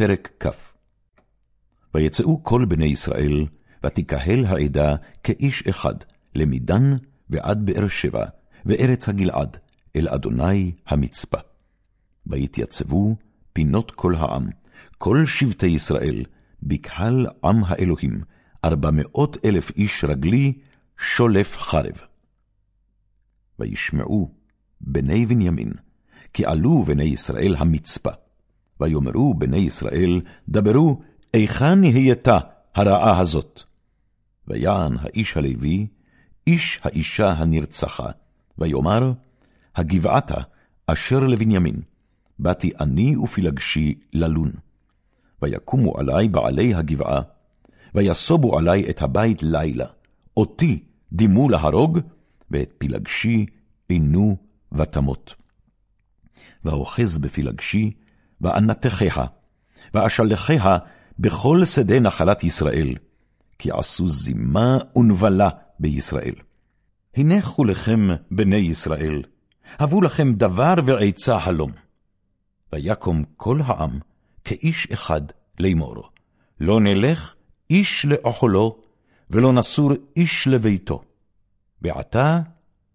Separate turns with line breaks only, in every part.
פרק כ. ויצאו כל בני ישראל, ותקהל העדה כאיש אחד, למדן ועד באר שבע, וארץ הגלעד, אל אדוני המצפה. ויתייצבו פינות כל העם, כל שבטי ישראל, בקהל עם האלוהים, ארבע מאות אלף איש רגלי, שולף חרב. וישמעו בני בנימין, כי עלו בני ישראל המצפה. ויאמרו בני ישראל, דברו, היכן נהייתה הרעה הזאת? ויען האיש הלוי, איש האישה הנרצחה, ויאמר, הגבעתה אשר לבנימין, באתי אני ופילגשי ללון. ויקומו עלי בעלי הגבעה, ויסובו עלי את הבית לילה, אותי דימו להרוג, ואת פילגשי עינו ותמות. ואוחז בפילגשי, ואנתחיה, ואשלחיה בכל שדה נחלת ישראל, כי עשו זימה ונבלה בישראל. הנחו לכם, בני ישראל, הבו לכם דבר ועצה הלום. ויקום כל העם כאיש אחד לאמור, לא נלך איש לאוכלו, ולא נסור איש לביתו. ועתה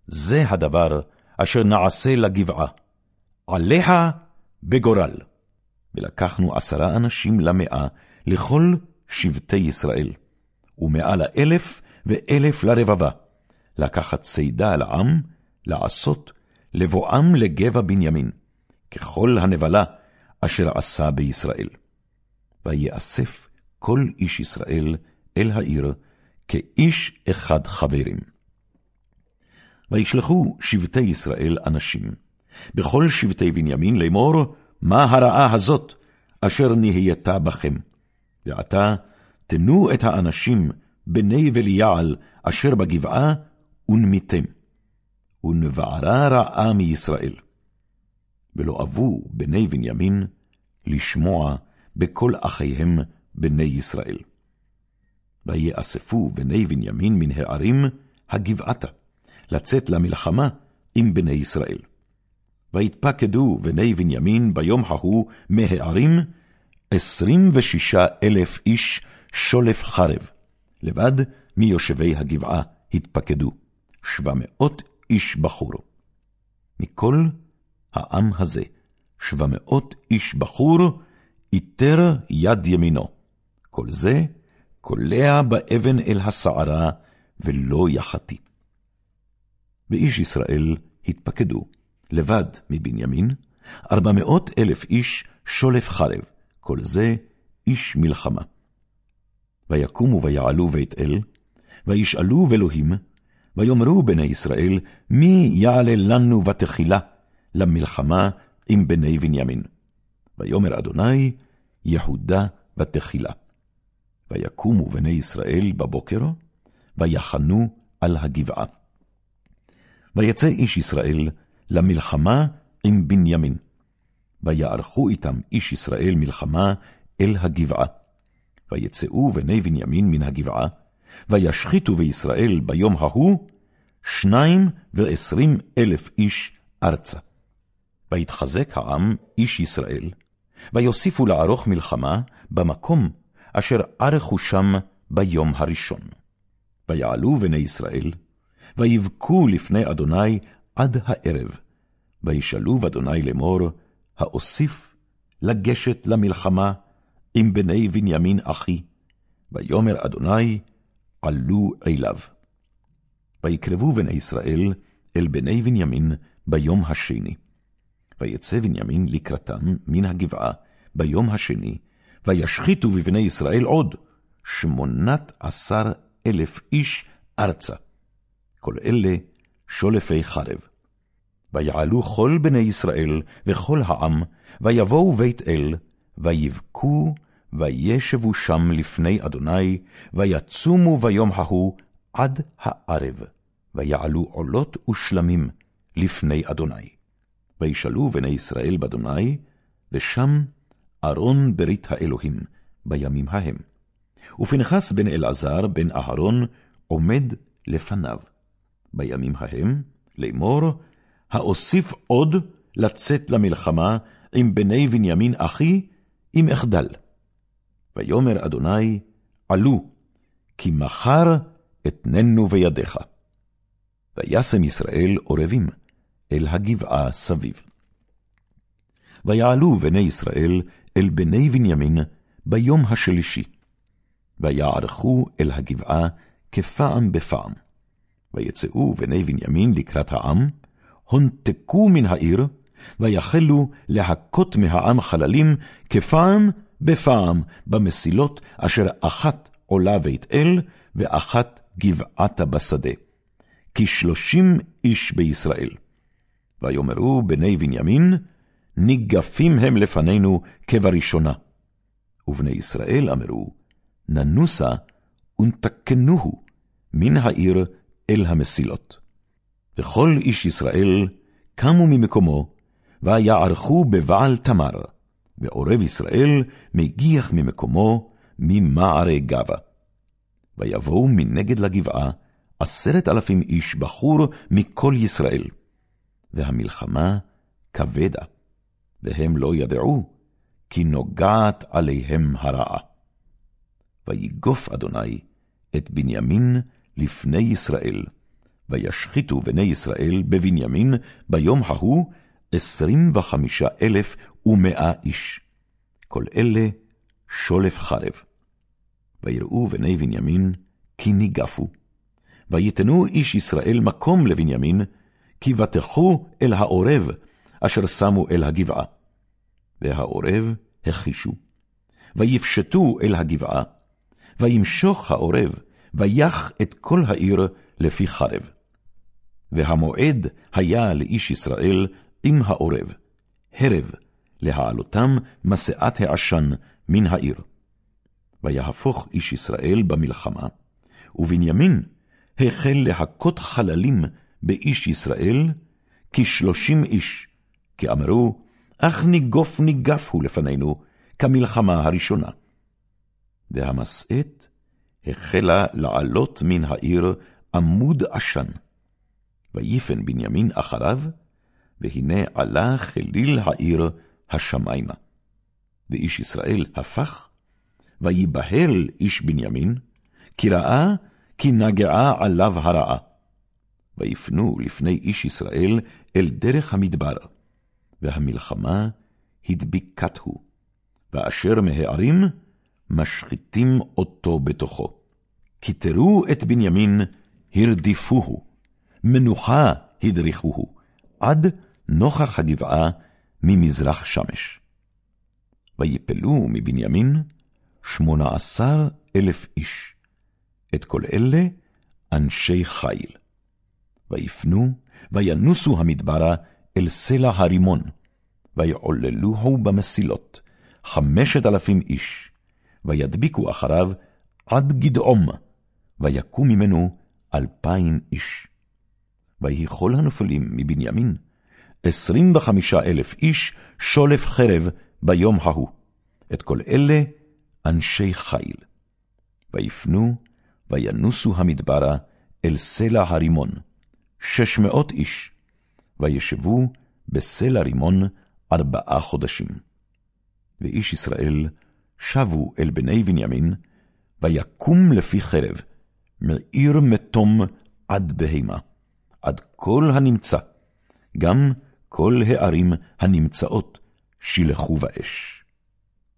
זה הדבר אשר נעשה לגבעה, עליה בגורל. ולקחנו עשרה אנשים למאה, לכל שבטי ישראל, ומאה לאלף ואלף לרבבה, לקחת צידה לעם, לעשות, לבואם לגבע בנימין, ככל הנבלה אשר עשה בישראל. ויאסף כל איש ישראל אל העיר, כאיש אחד חברים. וישלחו שבטי ישראל אנשים, בכל שבטי בנימין לאמור, מה הרעה הזאת אשר נהייתה בכם? ועתה תנו את האנשים בני וליעל אשר בגבעה, ונמיתם. ונבערה רעה מישראל. ולא אבו בני בנימין לשמוע בכל אחיהם בני ישראל. ויאספו בני בנימין מן הערים הגבעתה, לצאת למלחמה עם בני ישראל. ויתפקדו בני בנימין ביום ההוא מהערים עשרים ושישה אלף איש שולף חרב, לבד מיושבי הגבעה התפקדו, שבע מאות איש בחור. מכל העם הזה, שבע מאות איש בחור, איתר יד ימינו. כל זה קולע באבן אל הסערה, ולא יחתי. ואיש ישראל התפקדו, לבד מבנימין, ארבע מאות אלף איש שולף חרב, כל זה איש מלחמה. ויקומו ויעלו בית אל, וישאלו באלוהים, ויאמרו בני ישראל, מי יעלה לנו בתחילה למלחמה עם בני בנימין? ויאמר אדוני, יהודה בתחילה. ויקומו בני ישראל בבוקר, ויחנו על הגבעה. ויצא איש ישראל למלחמה עם בנימין. ויערכו איתם איש ישראל מלחמה אל הגבעה. ויצאו בני בנימין מן הגבעה, וישחיתו בישראל ביום ההוא שניים ועשרים אלף איש ארצה. ויתחזק העם איש ישראל, ויוסיפו לערוך מלחמה במקום אשר ערכו שם ביום הראשון. ויעלו בני ישראל, ויבכו לפני אדוני עד הערב, וישאלו אדוני לאמור, האוסיף לגשת למלחמה עם בני בנימין אחי, ויאמר אדוני, עלו אליו. ויקרבו בני ישראל אל בני בנימין ביום השני. ויצא בנימין לקראתם מן הגבעה ביום השני, וישחיתו בבני ישראל עוד שמונת עשר אלף איש ארצה. כל אלה שולפי חרב. ויעלו כל בני ישראל וכל העם, ויבואו בית אל, ויבכו, וישבו שם לפני אדוני, ויצומו ביום ההוא עד הערב, ויעלו עולות ושלמים לפני אדוני. וישאלו בני ישראל באדוני, ושם ארון ברית האלוהים בימים ההם. ופנחס בן אלעזר בן אהרון עומד לפניו. בימים ההם, לאמור, האוסיף עוד לצאת למלחמה עם בני בנימין אחי, אם אחדל. ויאמר אדוני, עלו, כי מחר אתננו בידיך. וישם ישראל עורבים אל הגבעה סביב. ויעלו בני ישראל אל בני בנימין ביום השלישי, ויערכו אל הגבעה כפעם בפעם. ויצאו בני בנימין לקראת העם, הונתקו מן העיר, ויחלו להכות מהעם חללים כפעם בפעם במסילות אשר אחת עולה בית אל, ואחת גבעתה בשדה. כשלושים איש בישראל. ויאמרו בני בנימין, ניגפים הם לפנינו כבראשונה. ובני ישראל אמרו, ננוסה ונתקנוהו מן העיר אל המסילות. וכל איש ישראל קמו ממקומו, ויערכו בבעל תמר, ועורב ישראל מגיח ממקומו ממערי גבה. ויבואו מנגד לגבעה עשרת אלפים איש בחור מכל ישראל, והמלחמה כבדה, והם לא ידעו, כי נוגעת עליהם הרעה. ויגוף אדוני את בנימין לפני ישראל, וישחיתו בני ישראל בבנימין ביום ההוא עשרים וחמישה אלף ומאה איש. כל אלה שולף חרב. ויראו בני בנימין כי ניגפו. ויתנו איש ישראל מקום לבנימין, כי בטחו אל העורב, אשר שמו אל הגבעה. והעורב הכישו. ויפשטו אל הגבעה, וימשוך העורב, ויח את כל העיר לפי חרב. והמועד היה לאיש ישראל עם העורב, הרב, להעלותם משאת העשן מן העיר. ויהפוך איש ישראל במלחמה, ובנימין החל להכות חללים באיש ישראל, כשלושים איש, כי אמרו, אך ניגוף ניגף הוא לפנינו, כמלחמה הראשונה. והמשאת החלה לעלות מן העיר עמוד עשן. ויפן בנימין אחריו, והנה עלה חליל העיר השמיימה. ואיש ישראל הפך, ויבהל איש בנימין, כי ראה כי נגעה עליו הרעה. ויפנו לפני איש ישראל אל דרך המדבר, והמלחמה הדביקתהו, ואשר מהערים משחיתים אותו בתוכו. כתרו את בנימין, הרדיפוהו, מנוחה הדריכוהו, עד נוכח הגבעה ממזרח שמש. ויפלו מבנימין שמונה עשר אלף איש, את כל אלה אנשי חיל. ויפנו, וינוסו המדברה אל סלע הרימון, ויעוללוהו במסילות, חמשת אלפים איש, וידביקו אחריו עד גדעום, ויקום ממנו אלפיים איש. ויהי כל הנופלים מבנימין, עשרים וחמישה אלף איש שולף חרב ביום ההוא. את כל אלה אנשי חיל. ויפנו, וינוסו המדברה אל סלע הרימון, שש מאות איש, וישבו בסלע רימון ארבעה חודשים. ואיש ישראל שבו אל בני בנימין, ויקום לפי חרב, מעיר מתום עד בהמה, עד כל הנמצא, גם כל הערים הנמצאות שילחו באש.